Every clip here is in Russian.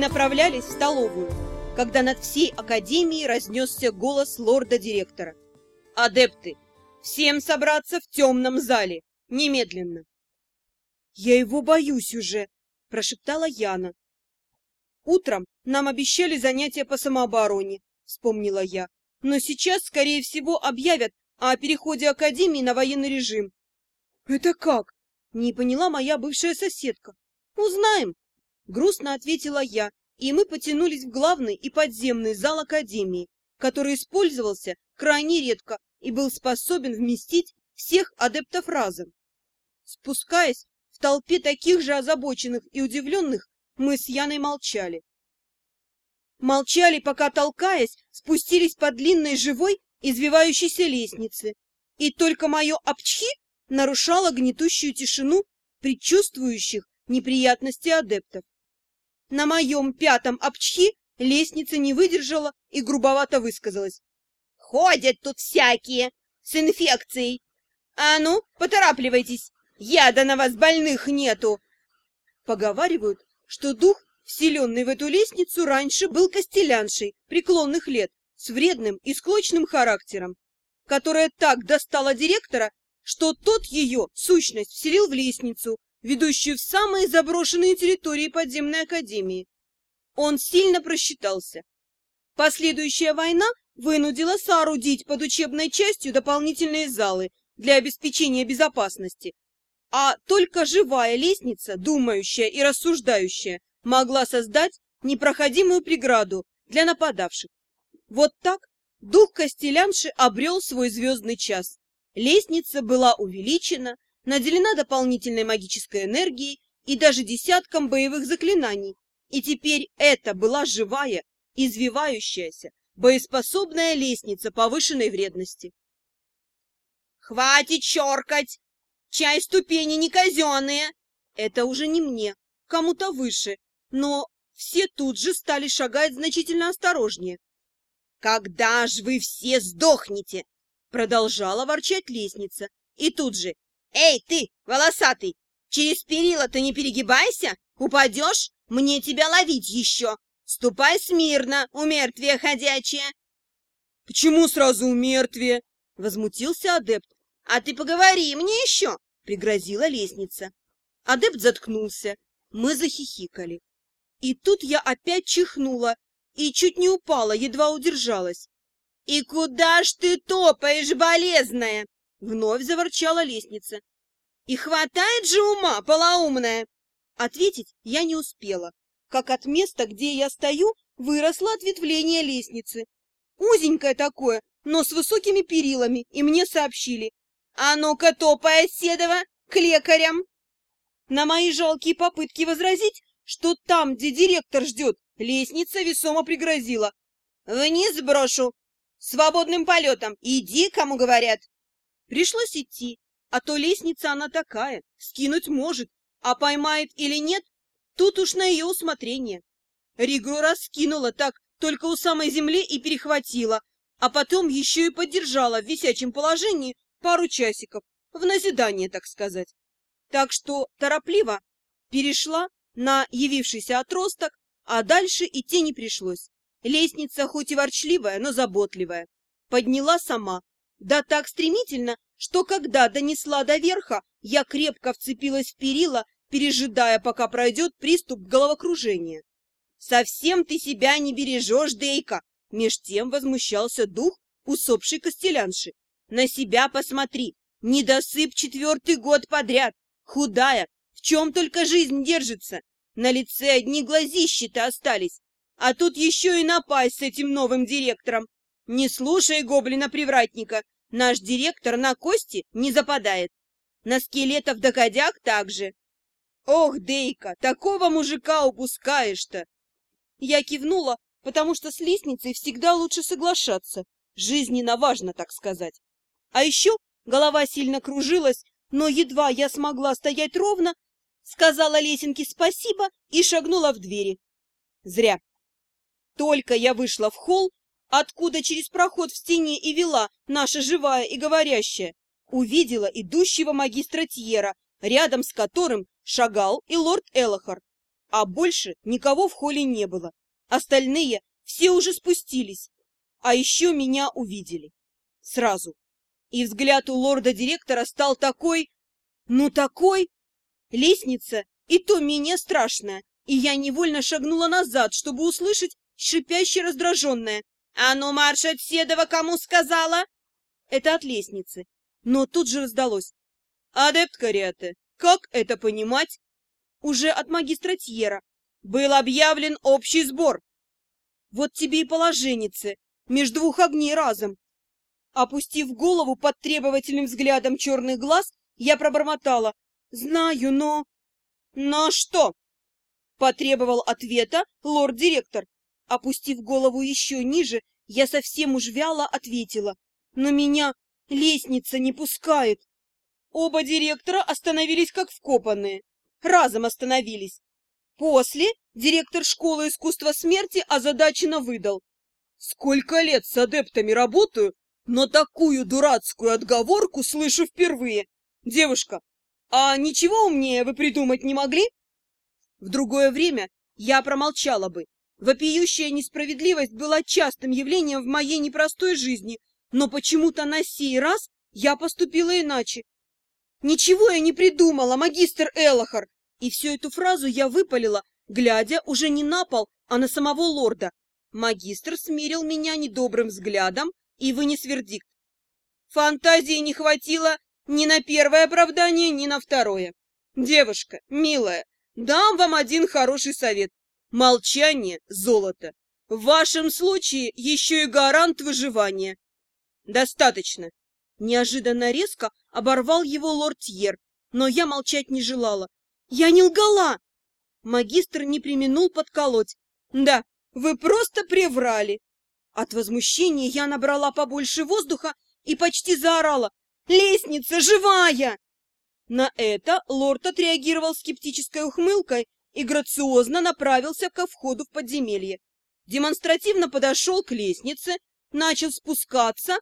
направлялись в столовую, когда над всей академией разнесся голос лорда-директора. «Адепты, всем собраться в темном зале! Немедленно!» «Я его боюсь уже!» – прошептала Яна. «Утром нам обещали занятия по самообороне», – вспомнила я. «Но сейчас, скорее всего, объявят о переходе Академии на военный режим». «Это как?» – не поняла моя бывшая соседка. «Узнаем», – грустно ответила я, и мы потянулись в главный и подземный зал Академии, который использовался крайне редко и был способен вместить всех адептов разом. Спускаясь в толпе таких же озабоченных и удивленных, мы с Яной молчали. Молчали, пока, толкаясь, спустились по длинной живой, извивающейся лестнице, и только мое «апчхи» нарушало гнетущую тишину предчувствующих неприятности адептов. На моем пятом «апчхи» лестница не выдержала и грубовато высказалась. «Ходят тут всякие с инфекцией. А ну, поторапливайтесь, яда на вас больных нету!» Поговаривают, что дух, вселенный в эту лестницу, раньше был костеляншей преклонных лет с вредным и склочным характером, которая так достала директора, что тот ее, сущность, вселил в лестницу, ведущую в самые заброшенные территории подземной академии. Он сильно просчитался. Последующая война вынудила соорудить под учебной частью дополнительные залы для обеспечения безопасности, а только живая лестница, думающая и рассуждающая, могла создать непроходимую преграду для нападавших. Вот так дух Костелянши обрел свой звездный час. Лестница была увеличена, наделена дополнительной магической энергией и даже десятком боевых заклинаний, и теперь это была живая, извивающаяся, боеспособная лестница повышенной вредности. «Хватит чёркать! Чай ступени не казенные. Это уже не мне, кому-то выше, но все тут же стали шагать значительно осторожнее. «Когда ж вы все сдохнете?» Продолжала ворчать лестница. И тут же «Эй, ты, волосатый, через перила-то не перегибайся! Упадешь, мне тебя ловить еще! Ступай смирно, умертвие ходячее!» «Почему сразу умертвие?» — возмутился адепт. «А ты поговори мне еще!» — пригрозила лестница. Адепт заткнулся. Мы захихикали. И тут я опять чихнула и чуть не упала, едва удержалась. «И куда ж ты топаешь, болезная?» — вновь заворчала лестница. «И хватает же ума, полоумная!» Ответить я не успела, как от места, где я стою, выросло ответвление лестницы. Узенькое такое, но с высокими перилами, и мне сообщили. «А ну-ка, топай, Седова, к лекарям!» На мои жалкие попытки возразить, что там, где директор ждет, лестница весомо пригрозила. «Вниз брошу! Свободным полетом! Иди, кому говорят!» Пришлось идти, а то лестница она такая, скинуть может, а поймает или нет, тут уж на ее усмотрение. Ригру раскинула так, только у самой земли и перехватила, а потом еще и поддержала в висячем положении пару часиков, в назидание, так сказать. Так что торопливо перешла на явившийся отросток, а дальше идти не пришлось. Лестница хоть и ворчливая, но заботливая. Подняла сама, да так стремительно, что когда донесла до верха, я крепко вцепилась в перила, пережидая, пока пройдет приступ головокружения. «Совсем ты себя не бережешь, Дейка!» Меж тем возмущался дух усопшей костелянши. «На себя посмотри! Недосып четвертый год подряд! Худая! В чем только жизнь держится! На лице одни глазищи-то остались! А тут еще и напасть с этим новым директором! Не слушай гоблина-привратника! Наш директор на кости не западает! На скелетов доходяг также! Ох, Дейка, такого мужика упускаешь-то!» Я кивнула, потому что с лестницей всегда лучше соглашаться. Жизненно важно, так сказать. А еще голова сильно кружилась, но едва я смогла стоять ровно, сказала лесенке спасибо и шагнула в двери. Зря. Только я вышла в холл, откуда через проход в стене и вела наша живая и говорящая, увидела идущего магистра Тьера, рядом с которым шагал и лорд Элохар. А больше никого в холле не было. Остальные все уже спустились. А еще меня увидели. Сразу. И взгляд у лорда-директора стал такой... Ну, такой... Лестница и то менее страшная, и я невольно шагнула назад, чтобы услышать шипяще раздраженное. «А ну, марш от Седова, кому сказала?» Это от лестницы. Но тут же раздалось. «Адепт Кариаты, как это понимать?» Уже от магистра Тьера. Был объявлен общий сбор. Вот тебе и положенницы, между двух огней разом. Опустив голову под требовательным взглядом черных глаз, я пробормотала. «Знаю, но...» «Но что?» Потребовал ответа лорд-директор. Опустив голову еще ниже, я совсем уж вяло ответила. «Но меня лестница не пускает». Оба директора остановились как вкопанные. Разом остановились. После директор школы искусства смерти озадаченно выдал. «Сколько лет с адептами работаю, но такую дурацкую отговорку слышу впервые. Девушка, а ничего умнее вы придумать не могли? В другое время я промолчала бы. Вопиющая несправедливость была частым явлением в моей непростой жизни, но почему-то на сей раз я поступила иначе. Ничего я не придумала, магистр Элохар, и всю эту фразу я выпалила, глядя уже не на пол, а на самого лорда. Магистр смирил меня недобрым взглядом и вынес вердикт. Фантазии не хватило ни на первое оправдание, ни на второе. Девушка, милая, дам вам один хороший совет. Молчание – золото. В вашем случае еще и гарант выживания. Достаточно. Неожиданно резко оборвал его лорд Тьер, но я молчать не желала. Я не лгала! Магистр не применул подколоть. Да, вы просто приврали. От возмущения я набрала побольше воздуха и почти заорала. Лестница живая!» На это лорд отреагировал скептической ухмылкой и грациозно направился ко входу в подземелье. Демонстративно подошел к лестнице, начал спускаться,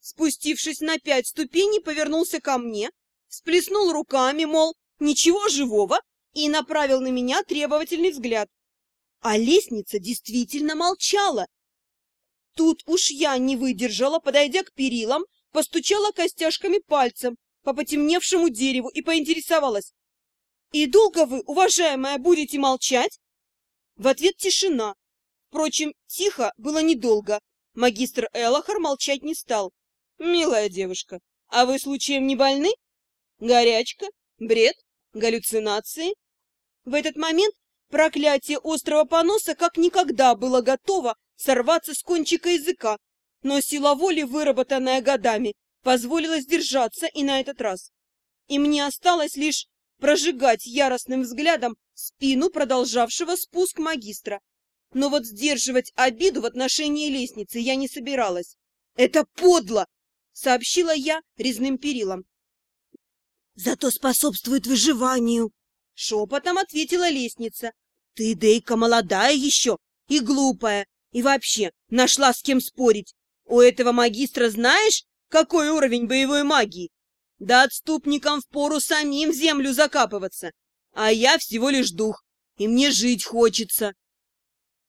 спустившись на пять ступеней, повернулся ко мне, всплеснул руками, мол, ничего живого, и направил на меня требовательный взгляд. А лестница действительно молчала. Тут уж я не выдержала, подойдя к перилам, постучала костяшками пальцем по потемневшему дереву и поинтересовалась. «И долго вы, уважаемая, будете молчать?» В ответ тишина. Впрочем, тихо было недолго. Магистр Элохар молчать не стал. «Милая девушка, а вы случаем не больны? Горячка? Бред? Галлюцинации?» В этот момент проклятие острого поноса как никогда было готово сорваться с кончика языка, но сила воли, выработанная годами, позволила сдержаться и на этот раз. И мне осталось лишь прожигать яростным взглядом спину продолжавшего спуск магистра. Но вот сдерживать обиду в отношении лестницы я не собиралась. «Это подло!» — сообщила я резным перилом. «Зато способствует выживанию!» — шепотом ответила лестница. «Ты, Дейка, молодая еще и глупая, и вообще нашла с кем спорить. У этого магистра знаешь, какой уровень боевой магии? Да отступникам впору самим землю закапываться. А я всего лишь дух, и мне жить хочется.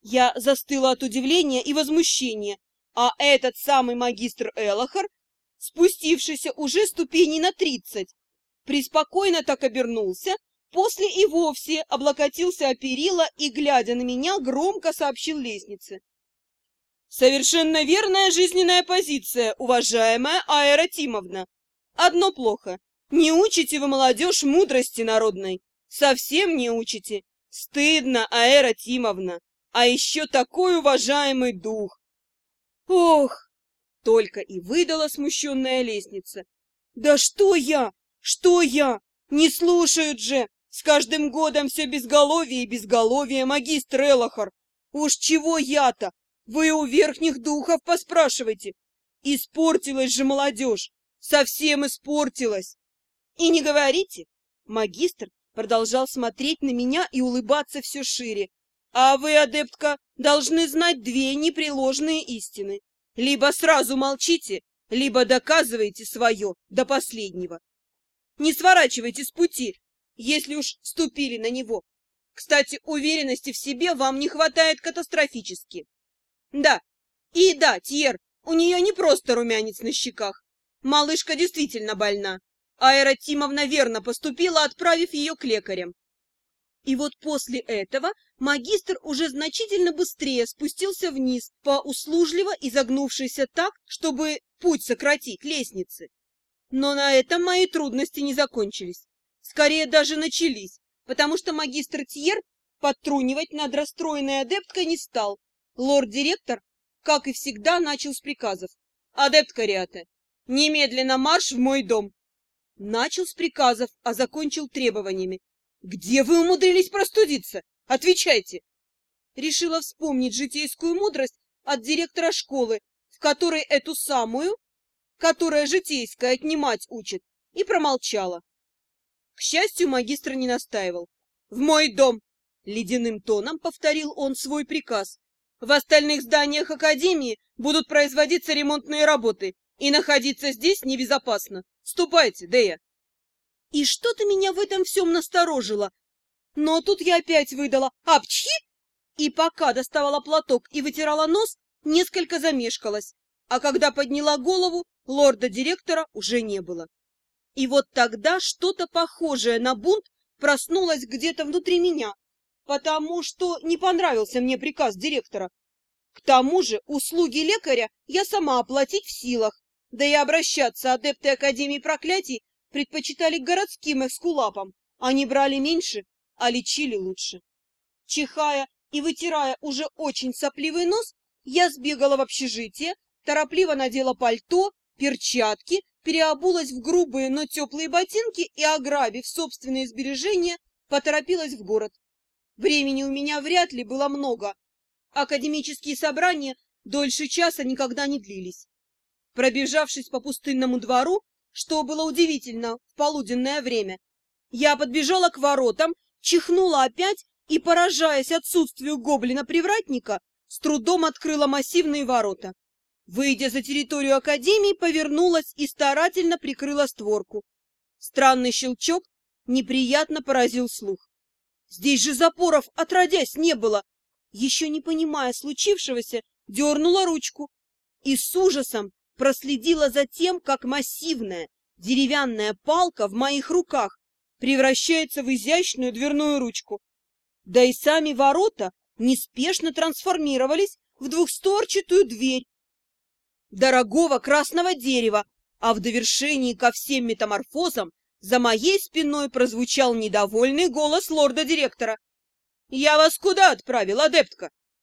Я застыла от удивления и возмущения, а этот самый магистр Элохар, спустившийся уже ступеней на тридцать, приспокойно так обернулся, после и вовсе облокотился о перила и, глядя на меня, громко сообщил лестнице. Совершенно верная жизненная позиция, уважаемая Аэра Тимовна. Одно плохо. Не учите вы молодежь мудрости народной. Совсем не учите. Стыдно, Аэра Тимовна. А еще такой уважаемый дух. Ох! Только и выдала смущенная лестница. Да что я? Что я? Не слушают же! С каждым годом все безголовие и безголовие, магистр Элохар. Уж чего я-то? Вы у верхних духов поспрашивайте. Испортилась же молодежь, совсем испортилась. И не говорите. Магистр продолжал смотреть на меня и улыбаться все шире. А вы, адептка, должны знать две непреложные истины. Либо сразу молчите, либо доказывайте свое до последнего. Не сворачивайте с пути, если уж ступили на него. Кстати, уверенности в себе вам не хватает катастрофически. Да, и да, Тьер, у нее не просто румянец на щеках. Малышка действительно больна. Айра Тимовна верно поступила, отправив ее к лекарям. И вот после этого магистр уже значительно быстрее спустился вниз по услужливо изогнувшейся так, чтобы путь сократить лестницы. Но на этом мои трудности не закончились. Скорее даже начались, потому что магистр Тьер подтрунивать над расстроенной адепткой не стал. Лорд-директор, как и всегда, начал с приказов. «Адептка Риате, немедленно марш в мой дом!» Начал с приказов, а закончил требованиями. Где вы умудрились простудиться? Отвечайте. Решила вспомнить житейскую мудрость от директора школы, в которой эту самую, которая житейская отнимать учит, и промолчала. К счастью, магистр не настаивал. «В мой дом!» — ледяным тоном повторил он свой приказ. «В остальных зданиях Академии будут производиться ремонтные работы, и находиться здесь небезопасно. Ступайте, Дея!» И что-то меня в этом всем насторожило. Но тут я опять выдала «Апчхи!» и пока доставала платок и вытирала нос, несколько замешкалась, а когда подняла голову, лорда-директора уже не было. И вот тогда что-то похожее на бунт проснулось где-то внутри меня, потому что не понравился мне приказ директора. К тому же услуги лекаря я сама оплатить в силах, да и обращаться адепты Академии проклятий предпочитали городским эскулапам. Они брали меньше, а лечили лучше. Чихая и вытирая уже очень сопливый нос, я сбегала в общежитие, торопливо надела пальто, перчатки, переобулась в грубые, но теплые ботинки и, ограбив собственные сбережения, поторопилась в город. Времени у меня вряд ли было много. Академические собрания дольше часа никогда не длились. Пробежавшись по пустынному двору, что было удивительно в полуденное время. Я подбежала к воротам, чихнула опять и, поражаясь отсутствию гоблина-привратника, с трудом открыла массивные ворота. Выйдя за территорию Академии, повернулась и старательно прикрыла створку. Странный щелчок неприятно поразил слух. Здесь же запоров отродясь не было. Еще не понимая случившегося, дернула ручку и с ужасом проследила за тем, как массивная деревянная палка в моих руках превращается в изящную дверную ручку. Да и сами ворота неспешно трансформировались в двухстворчатую дверь дорогого красного дерева, а в довершении ко всем метаморфозам за моей спиной прозвучал недовольный голос лорда-директора. «Я вас куда отправил, адептка?